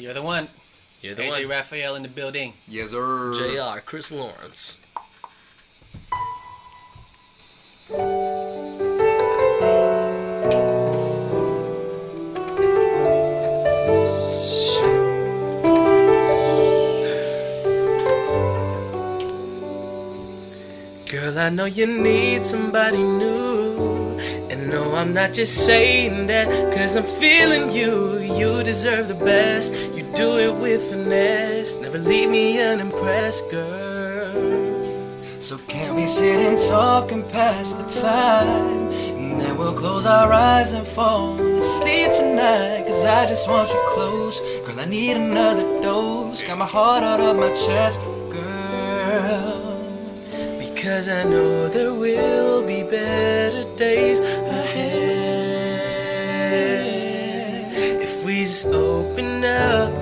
You're the one. You're the AJ one. Raphael in the building. Yes, sir. Jr. Chris Lawrence. Girl, I know you need somebody new. I'm not just saying that, cause I'm feeling you. You deserve the best. You do it with finesse. Never leave me unimpressed, girl. So can we sit and talk and pass the time? And then we'll close our eyes and fall asleep tonight. Cause I just want you close. Girl, I need another dose. Got my heart out of my chest, girl. Because I know there will be better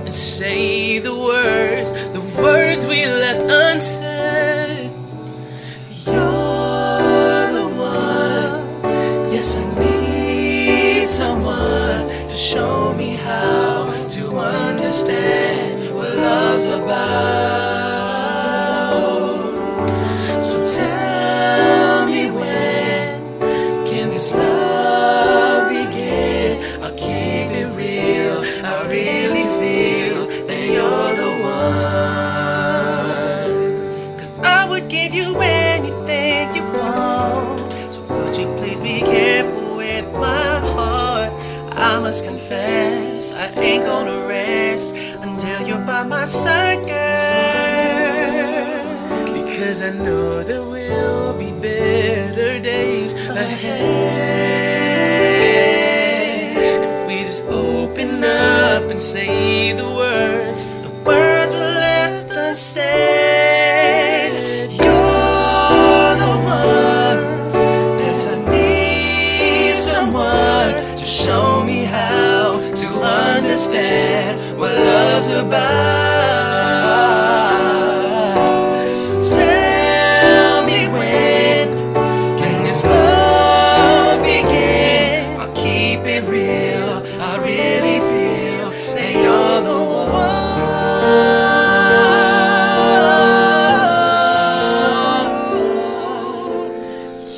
and say the words, the words we left unsaid. You're the one. Yes, I need someone to show me how to understand give you anything you want. So could you please be careful with my heart? I must confess, I ain't gonna rest until you're by my side, girl. Because I know there will be better days ahead. If we just open up and say the words, show me how to understand what love's about. So tell me when can this love begin? I'll keep it real. I really feel that you're the one.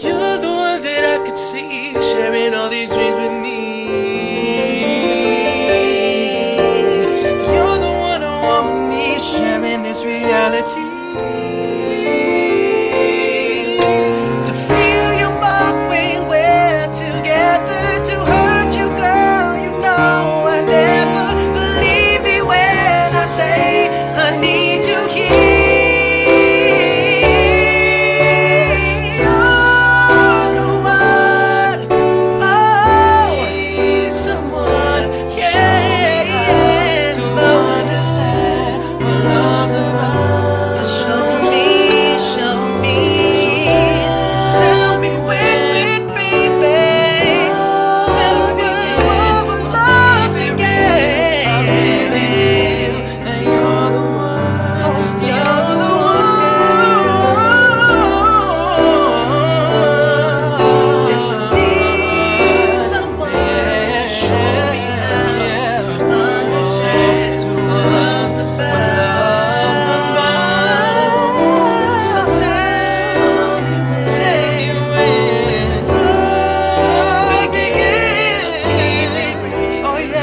You're the one that I could see sharing all these dreams with me.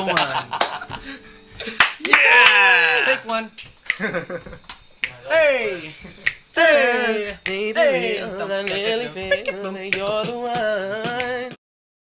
The one. Yeah! Take one. hey! Hey! Hey. cause I really feel that you're the one.